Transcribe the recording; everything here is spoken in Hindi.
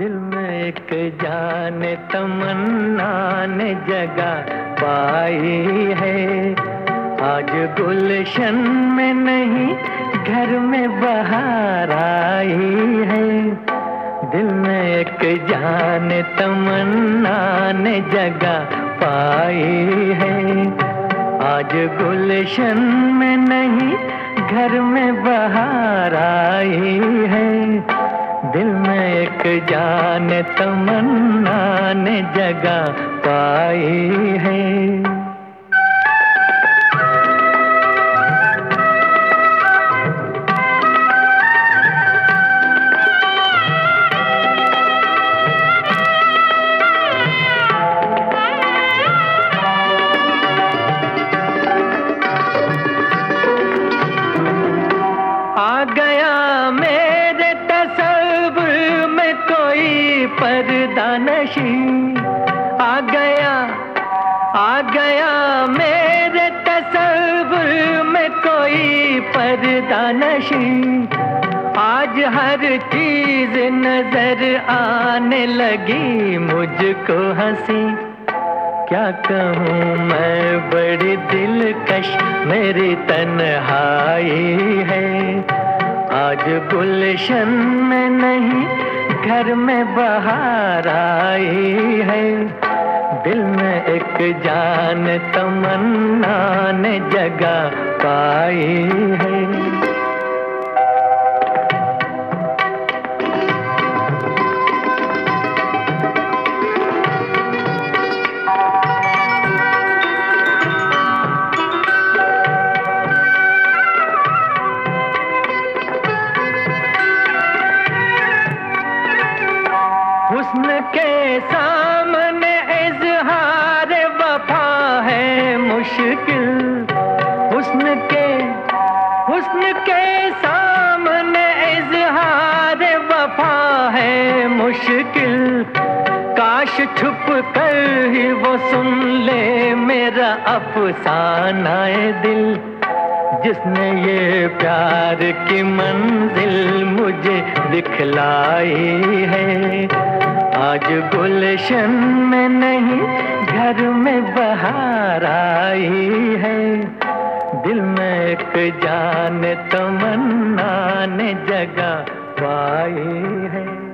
एक जान तमन्ना ने जगा पाई है। आज गुलशन में नहीं, घर में बहार आई है। दिल में एक जान तमन्ना ने जगा पाई है। आज गुलशन में नहीं, घर में बहार आई है। दिल में एक जान तमन्ना ने जगा पाई है। नशी आ गया आ गया मेरे तस्वुर में कोई पर्दा नशी आज हर चीज़ नज़र आने लगी, मुझको हँसी। क्या कहूँ मैं, बड़ी दिलकश मेरी तन्हाई है। आज गुलशन में नहीं घर में बहार आई है। दिल में एक जान तमन्ना ने जगा पाई है। है मुश्किल। काश छुप कर ही वो सुन ले मेरा अफसाना दिल। जिसने ये प्यार की मंजिल मुझे दिखलाई है। आज गुलशन में नहीं, घर में बहार आई है। दिल में एक जान तमन्ना ने जगा पाई है।